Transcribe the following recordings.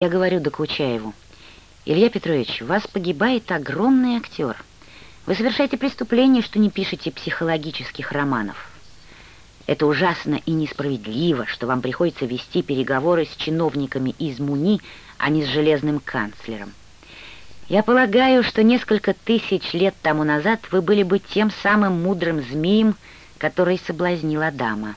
Я говорю Докучаеву, Илья Петрович, вас погибает огромный актер. Вы совершаете преступление, что не пишете психологических романов. Это ужасно и несправедливо, что вам приходится вести переговоры с чиновниками из МУНИ, а не с железным канцлером. Я полагаю, что несколько тысяч лет тому назад вы были бы тем самым мудрым змеем, который соблазнил Адама.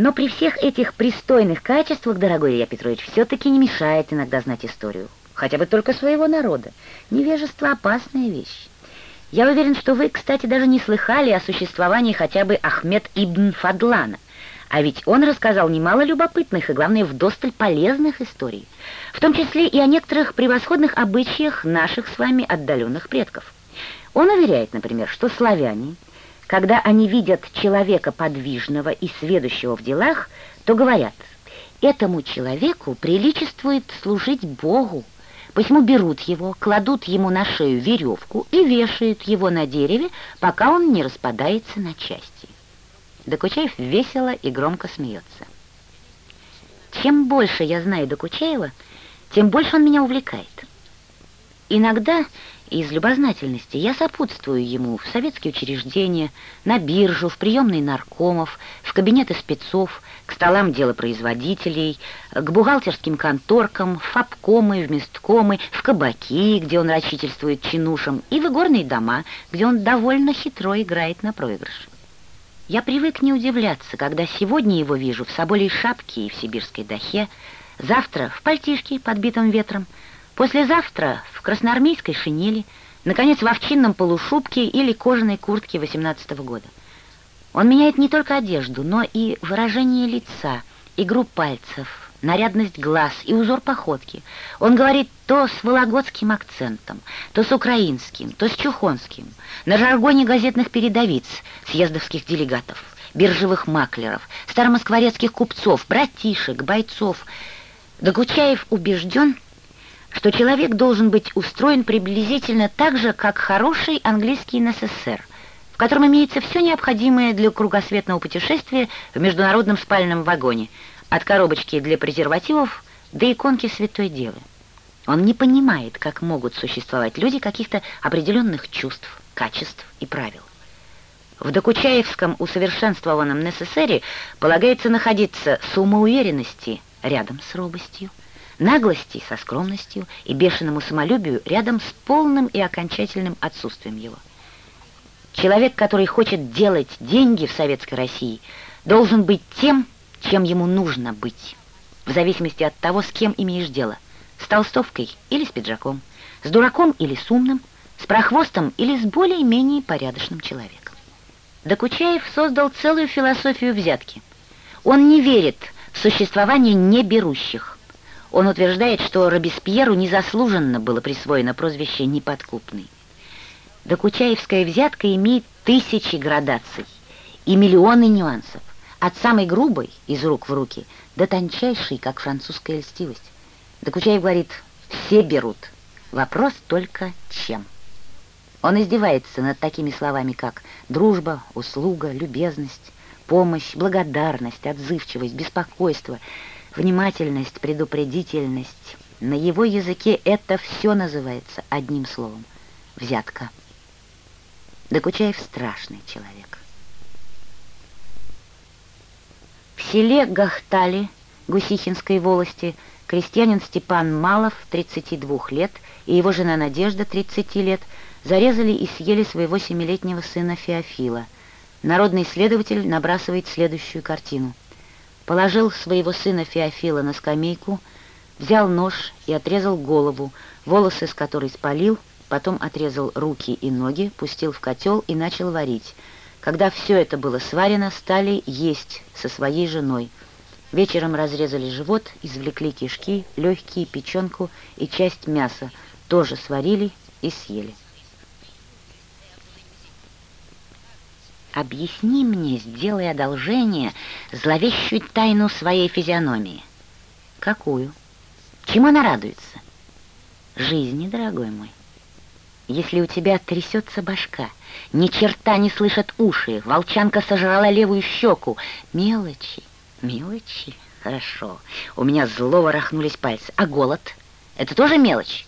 Но при всех этих пристойных качествах, дорогой Илья Петрович, все-таки не мешает иногда знать историю. Хотя бы только своего народа. Невежество — опасная вещь. Я уверен, что вы, кстати, даже не слыхали о существовании хотя бы Ахмед ибн Фадлана. А ведь он рассказал немало любопытных и, главное, вдосталь полезных историй, в том числе и о некоторых превосходных обычаях наших с вами отдаленных предков. Он уверяет, например, что славяне — когда они видят человека подвижного и сведущего в делах, то говорят, этому человеку приличествует служить Богу, посему берут его, кладут ему на шею веревку и вешают его на дереве, пока он не распадается на части. Докучаев весело и громко смеется. Чем больше я знаю Докучаева, тем больше он меня увлекает. Иногда из любознательности я сопутствую ему в советские учреждения, на биржу, в приемные наркомов, в кабинеты спецов, к столам делопроизводителей, к бухгалтерским конторкам, в фабкомы, в месткомы, в кабаки, где он рачительствует чинушам, и в игорные дома, где он довольно хитро играет на проигрыш. Я привык не удивляться, когда сегодня его вижу в соболей шапке и в сибирской дахе, завтра в пальтишке, подбитом ветром, Послезавтра в красноармейской шинели, наконец в овчинном полушубке или кожаной куртке 18 -го года. Он меняет не только одежду, но и выражение лица, игру пальцев, нарядность глаз и узор походки. Он говорит то с вологодским акцентом, то с украинским, то с чухонским, на жаргоне газетных передовиц, съездовских делегатов, биржевых маклеров, старомоскворецких купцов, братишек, бойцов. Докучаев убежден, что человек должен быть устроен приблизительно так же, как хороший английский НССР, в котором имеется все необходимое для кругосветного путешествия в международном спальном вагоне, от коробочки для презервативов до иконки Святой Девы. Он не понимает, как могут существовать люди каких-то определенных чувств, качеств и правил. В докучаевском усовершенствованном НССРе полагается находиться самоуверенности рядом с робостью, наглости со скромностью и бешеному самолюбию рядом с полным и окончательным отсутствием его. Человек, который хочет делать деньги в Советской России, должен быть тем, чем ему нужно быть, в зависимости от того, с кем имеешь дело, с толстовкой или с пиджаком, с дураком или с умным, с прохвостом или с более-менее порядочным человеком. Докучаев создал целую философию взятки. Он не верит в существование неберущих. Он утверждает, что Робеспьеру незаслуженно было присвоено прозвище «неподкупный». Докучаевская взятка имеет тысячи градаций и миллионы нюансов, от самой грубой, из рук в руки, до тончайшей, как французская льстивость. Докучаев говорит, все берут, вопрос только чем. Он издевается над такими словами, как дружба, услуга, любезность, помощь, благодарность, отзывчивость, беспокойство — внимательность, предупредительность. На его языке это все называется одним словом — взятка. Докучаев страшный человек. В селе Гахтали Гусихинской волости крестьянин Степан Малов, 32 лет, и его жена Надежда, 30 лет, зарезали и съели своего семилетнего сына Феофила. Народный следователь набрасывает следующую картину — положил своего сына Феофила на скамейку, взял нож и отрезал голову, волосы с которой спалил, потом отрезал руки и ноги, пустил в котел и начал варить. Когда все это было сварено, стали есть со своей женой. Вечером разрезали живот, извлекли кишки, легкие, печенку и часть мяса, тоже сварили и съели. Объясни мне, сделай одолжение, зловещую тайну своей физиономии. Какую? Чем она радуется? Жизни, дорогой мой. Если у тебя трясется башка, ни черта не слышат уши, волчанка сожрала левую щеку, мелочи, мелочи. Хорошо. У меня зло ворохнулись пальцы. А голод? Это тоже мелочь?